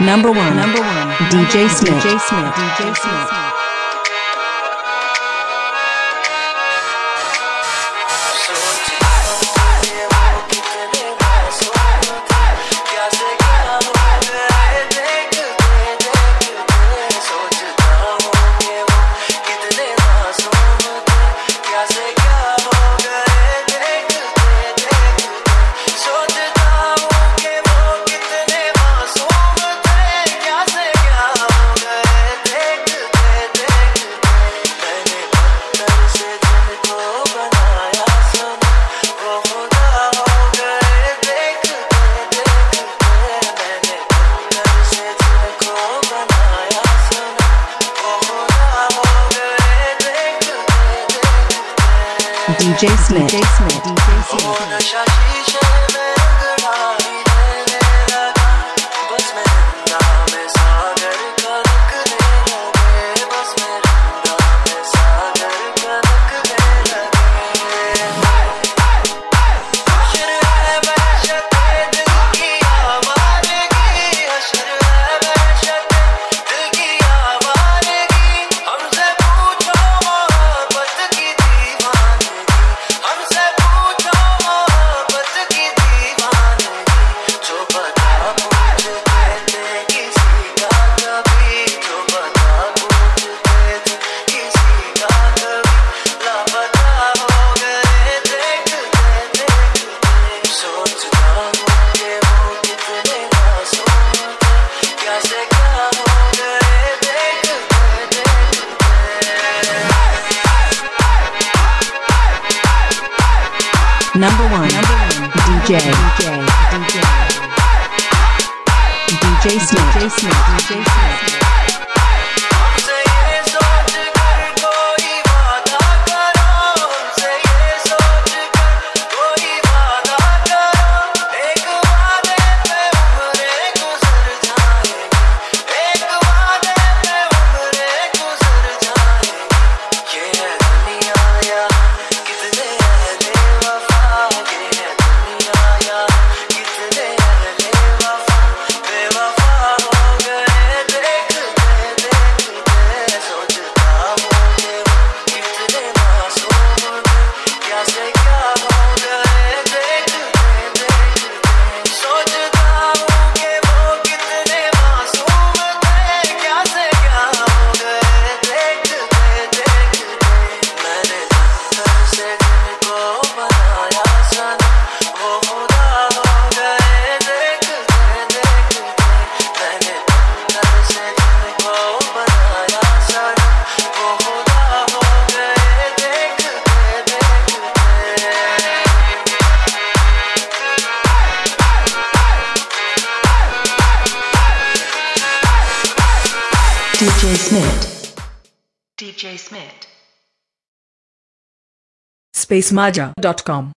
Number one. Number one. DJ Smith. DJ Smith. DJ Smith. DJ Smith. DJ Smith. DJ Smith. Number one. DJ. DJ. DJ. DJ. DJ. DJ Smith. DJ Smith. DJ Smith. spacemaja.com